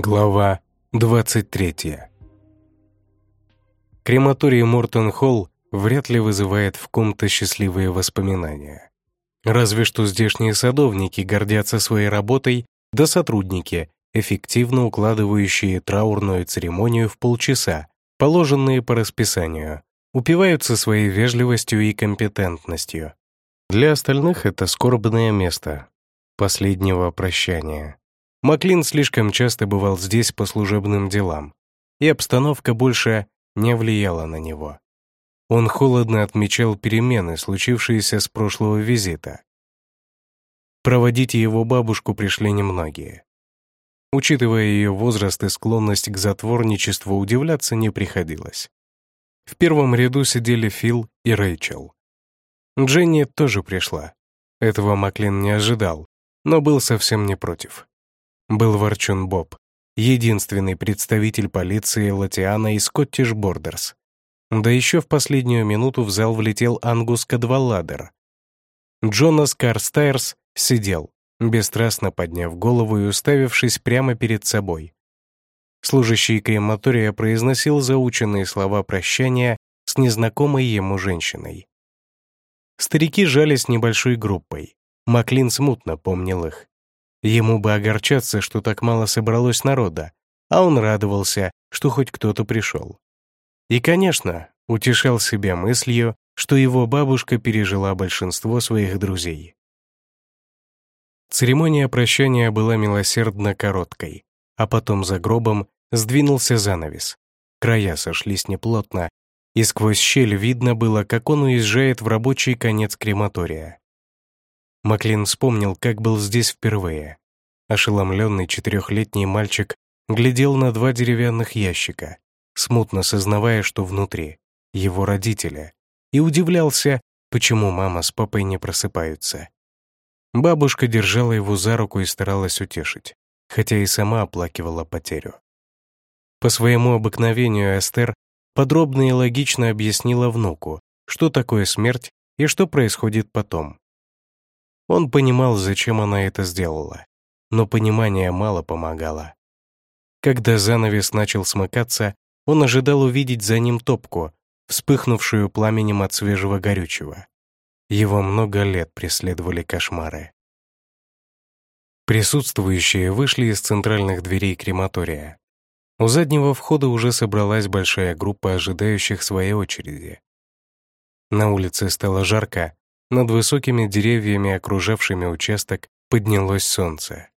Глава 23 Крематорий Мортон-Холл вряд ли вызывает в ком-то счастливые воспоминания. Разве что здешние садовники гордятся своей работой, да сотрудники, эффективно укладывающие траурную церемонию в полчаса, положенные по расписанию, упиваются своей вежливостью и компетентностью. Для остальных это скорбное место последнего прощания. Маклин слишком часто бывал здесь по служебным делам, и обстановка больше не влияла на него. Он холодно отмечал перемены, случившиеся с прошлого визита. Проводить его бабушку пришли немногие. Учитывая ее возраст и склонность к затворничеству, удивляться не приходилось. В первом ряду сидели Фил и Рэйчел. Дженни тоже пришла. Этого Маклин не ожидал, но был совсем не против. Был Ворчун Боб, единственный представитель полиции Латиана и Скоттиш Бордерс. Да еще в последнюю минуту в зал влетел Ангус Кадвалладер. Джонас Карстайрс сидел, бесстрастно подняв голову и уставившись прямо перед собой. Служащий крематория произносил заученные слова прощания с незнакомой ему женщиной. Старики жались небольшой группой. Маклин смутно помнил их. Ему бы огорчаться, что так мало собралось народа, а он радовался, что хоть кто-то пришел. И, конечно, утешал себя мыслью, что его бабушка пережила большинство своих друзей. Церемония прощания была милосердно короткой, а потом за гробом сдвинулся занавес. Края сошлись неплотно, и сквозь щель видно было, как он уезжает в рабочий конец крематория. Маклин вспомнил, как был здесь впервые. Ошеломленный четырехлетний мальчик глядел на два деревянных ящика, смутно сознавая, что внутри — его родители, и удивлялся, почему мама с папой не просыпаются. Бабушка держала его за руку и старалась утешить, хотя и сама оплакивала потерю. По своему обыкновению Эстер подробно и логично объяснила внуку, что такое смерть и что происходит потом. Он понимал, зачем она это сделала, но понимание мало помогало. Когда занавес начал смыкаться, он ожидал увидеть за ним топку, вспыхнувшую пламенем от свежего горючего. Его много лет преследовали кошмары. Присутствующие вышли из центральных дверей крематория. У заднего входа уже собралась большая группа ожидающих своей очереди. На улице стало жарко, над высокими деревьями, окружавшими участок, поднялось солнце.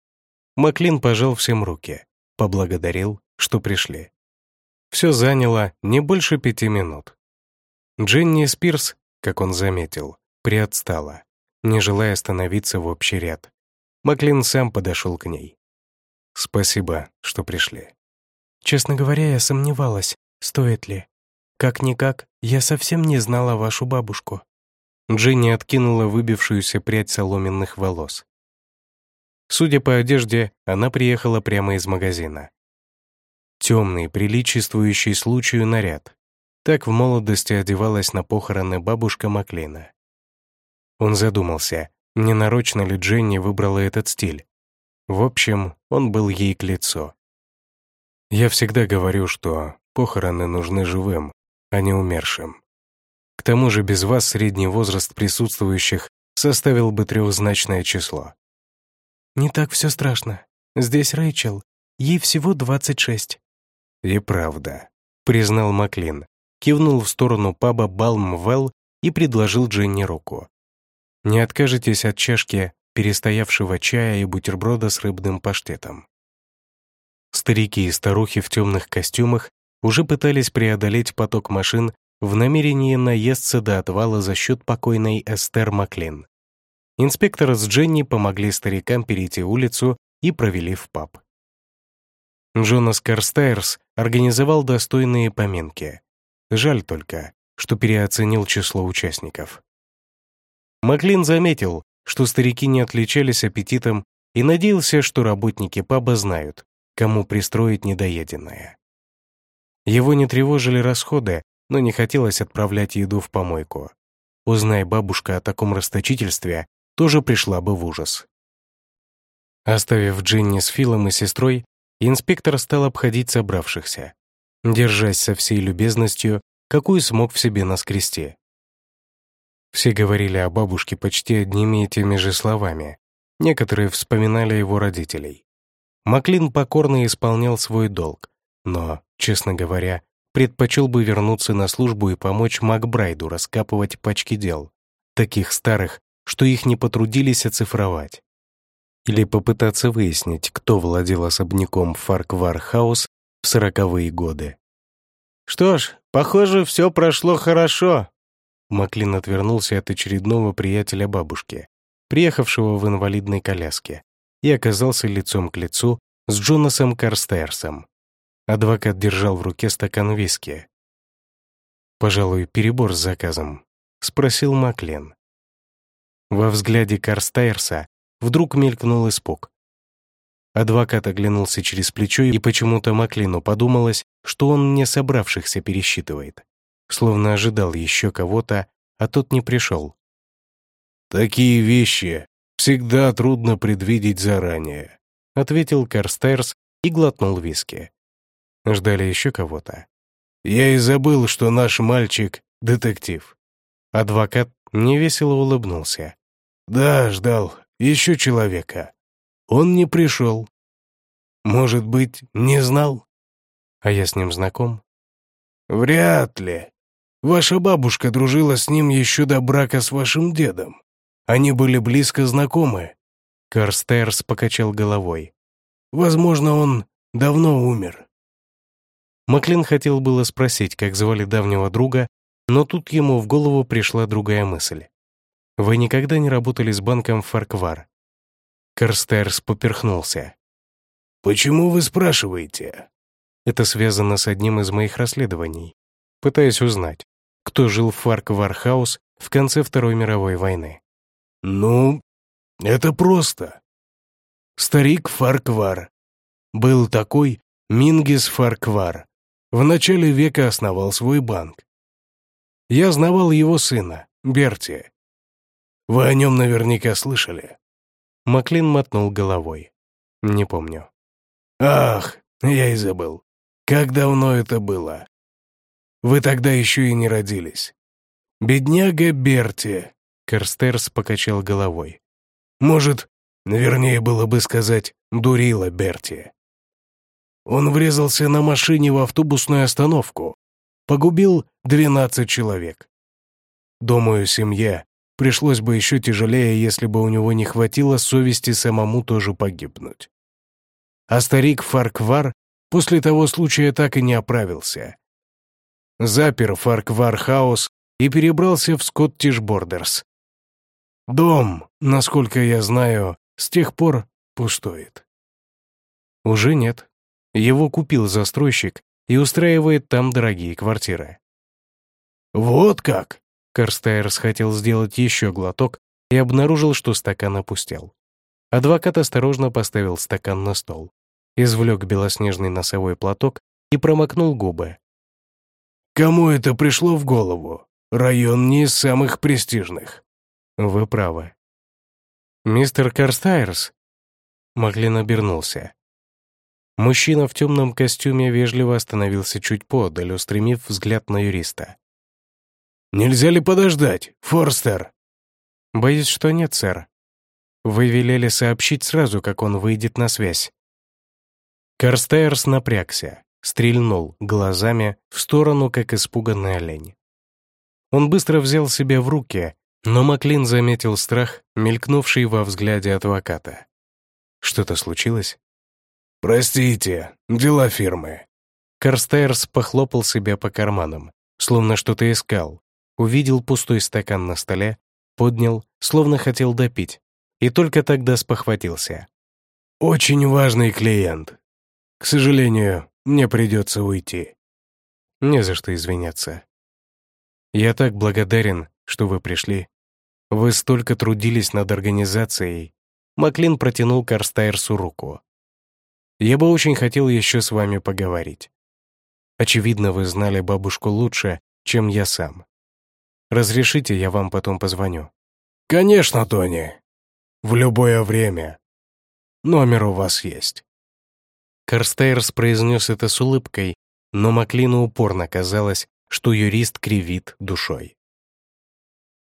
Маклин пожал всем руки, поблагодарил, что пришли. Все заняло не больше пяти минут. Дженни Спирс, как он заметил, приотстала, не желая становиться в общий ряд. Маклин сам подошел к ней. «Спасибо, что пришли». «Честно говоря, я сомневалась, стоит ли. Как-никак, я совсем не знала вашу бабушку». Дженни откинула выбившуюся прядь соломенных волос. Судя по одежде, она приехала прямо из магазина. Темный, приличествующий случаю наряд. Так в молодости одевалась на похороны бабушка Маклина. Он задумался, не нарочно ли Дженни выбрала этот стиль. В общем, он был ей к лицу. Я всегда говорю, что похороны нужны живым, а не умершим. К тому же без вас средний возраст присутствующих составил бы трехзначное число. «Не так все страшно. Здесь Рэйчел. Ей всего 26». «И правда», — признал Маклин, кивнул в сторону паба Балмвелл и предложил Дженни руку. Не откажетесь от чашки перестоявшего чая и бутерброда с рыбным паштетом. Старики и старухи в темных костюмах уже пытались преодолеть поток машин в намерении наесться до отвала за счет покойной Эстер Маклин. Инспектор с Дженни помогли старикам перейти улицу и провели в паб. Джонас Карстайрс организовал достойные поминки. Жаль только, что переоценил число участников. Маклин заметил, что старики не отличались аппетитом и надеялся, что работники паба знают, кому пристроить недоеденное. Его не тревожили расходы, но не хотелось отправлять еду в помойку. узнай бабушка о таком расточительстве, тоже пришла бы в ужас. Оставив Джинни с Филом и сестрой, инспектор стал обходить собравшихся, держась со всей любезностью, какую смог в себе наскрести. Все говорили о бабушке почти одними и теми же словами. Некоторые вспоминали его родителей. Маклин покорно исполнял свой долг, но, честно говоря, предпочел бы вернуться на службу и помочь Макбрайду раскапывать пачки дел, таких старых, что их не потрудились оцифровать. Или попытаться выяснить, кто владел особняком Фарквар-хаус в сороковые годы. «Что ж, похоже, все прошло хорошо», Маклин отвернулся от очередного приятеля бабушки, приехавшего в инвалидной коляске, и оказался лицом к лицу с Джонасом Карстерсом. Адвокат держал в руке стакан виски. «Пожалуй, перебор с заказом», — спросил Маклин. Во взгляде Карстайрса вдруг мелькнул испуг. Адвокат оглянулся через плечо, и почему-то Маклину подумалось, что он не собравшихся пересчитывает словно ожидал еще кого-то, а тот не пришел. «Такие вещи всегда трудно предвидеть заранее», ответил Карстерс и глотнул виски. Ждали еще кого-то. «Я и забыл, что наш мальчик — детектив». Адвокат невесело улыбнулся. «Да, ждал. Еще человека. Он не пришел. Может быть, не знал?» «А я с ним знаком?» «Вряд ли. Ваша бабушка дружила с ним еще до брака с вашим дедом. Они были близко знакомы». Карстерс покачал головой. «Возможно, он давно умер». Маклин хотел было спросить, как звали давнего друга, но тут ему в голову пришла другая мысль. «Вы никогда не работали с банком Фарквар?» Карстерс поперхнулся. «Почему вы спрашиваете?» «Это связано с одним из моих расследований. Пытаюсь узнать, кто жил в Фарквар-Хаус в конце Второй мировой войны. «Ну, это просто. Старик Фарквар. Был такой Мингис Фарквар. В начале века основал свой банк. Я знавал его сына, Берти. Вы о нем наверняка слышали». Маклин мотнул головой. «Не помню». «Ах, я и забыл. Как давно это было?» Вы тогда еще и не родились. Бедняга Берти. Керстерс покачал головой. Может, вернее было бы сказать, дурила Берти. Он врезался на машине в автобусную остановку. Погубил 12 человек. Думаю, семья пришлось бы еще тяжелее, если бы у него не хватило совести самому тоже погибнуть. А старик Фарквар после того случая так и не оправился запер Фарквар-хаус и перебрался в Скоттиш-Бордерс. Дом, насколько я знаю, с тех пор пустует. Уже нет. Его купил застройщик и устраивает там дорогие квартиры. «Вот как!» Карстайрс хотел сделать еще глоток и обнаружил, что стакан опустел. Адвокат осторожно поставил стакан на стол, извлек белоснежный носовой платок и промокнул губы, Кому это пришло в голову? Район не из самых престижных. Вы правы. Мистер Карстайрс? Маклин обернулся. Мужчина в темном костюме вежливо остановился чуть подаль, устремив взгляд на юриста. «Нельзя ли подождать, Форстер?» «Боюсь, что нет, сэр. Вы велели сообщить сразу, как он выйдет на связь». Карстайрс напрягся стрельнул глазами в сторону, как испуганный олень. Он быстро взял себя в руки, но Маклин заметил страх, мелькнувший во взгляде адвоката. Что-то случилось? «Простите, дела фирмы». Карстайрс похлопал себя по карманам, словно что-то искал, увидел пустой стакан на столе, поднял, словно хотел допить, и только тогда спохватился. «Очень важный клиент. К сожалению, мне придется уйти». «Не за что извиняться. Я так благодарен, что вы пришли. Вы столько трудились над организацией». Маклин протянул Карстайрсу руку. «Я бы очень хотел еще с вами поговорить. Очевидно, вы знали бабушку лучше, чем я сам. Разрешите, я вам потом позвоню». «Конечно, Тони. В любое время. Номер у вас есть». Карстейрс произнес это с улыбкой, но Маклину упорно казалось, что юрист кривит душой.